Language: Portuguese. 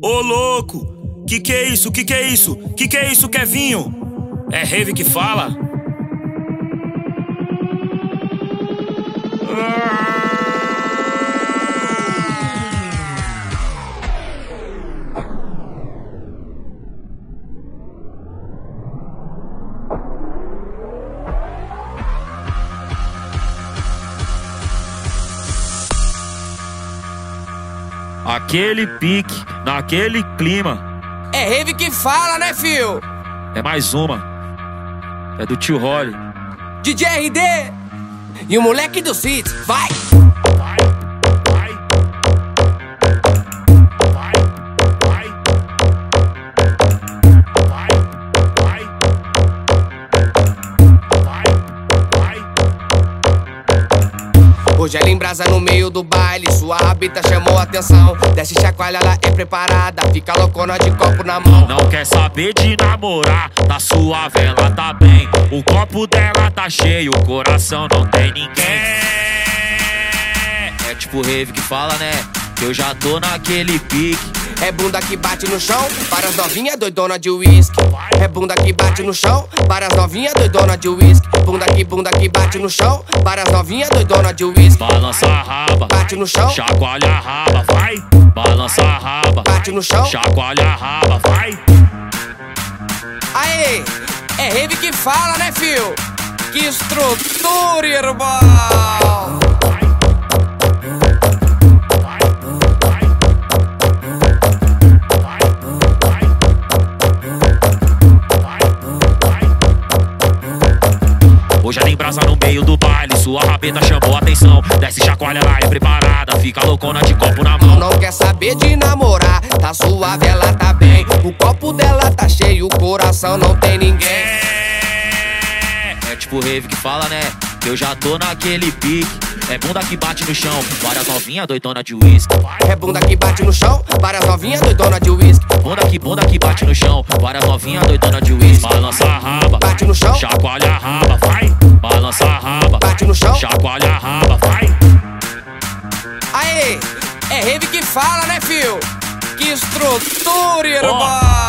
Ô louco, que que é isso? Que que é isso? Que que é isso, Kevinho? É rave que fala? Aquele pique, naquele clima. É rave que fala, né, fio? É mais uma. É do tio Holly. DJ RD e o moleque do City, vai. Hoje em brasa no meio do baile, sua rabita chamou a atenção. Desce chacoalha, ela é preparada, fica loucona de copo na mão. Não quer saber de namorar, tá suave, ela tá bem. O copo dela tá cheio, o coração não tem ninguém. É tipo rave que fala, né? Que eu já tô naquele pique. É bunda que bate no chão, para as novinhas doidona de uísque. É bunda que bate no chão, para as novinhas doidona de uísque. Que bunda que bate no chão, para as novinhas doidona de uísque. Balança a raba, Bate no chão, chacoalha a raba, vai. Balança a raba, bate no chão. chacoalha a raba, vai. Aê, é rave que fala, né, fio? Que estrutura, irmão! Hoje ela embrasa no meio do baile, sua rabeta chamou atenção. Desce chacoalha, ela é preparada, fica loucona de copo na mão. Não quer saber de namorar, tá suave, ela tá bem. O copo dela tá cheio, o coração não tem ninguém. É tipo rave que fala, né? Eu já tô naquele pique. É bunda que bate no chão, várias novinhas doidona de uísque. É bunda que bate no chão, várias novinhas doidona de uísque. Bunda que bunda que bate no chão, várias novinhas doidona de uísque. Balança a raba, rave que fala, né, fio? Que estrutura, irmão!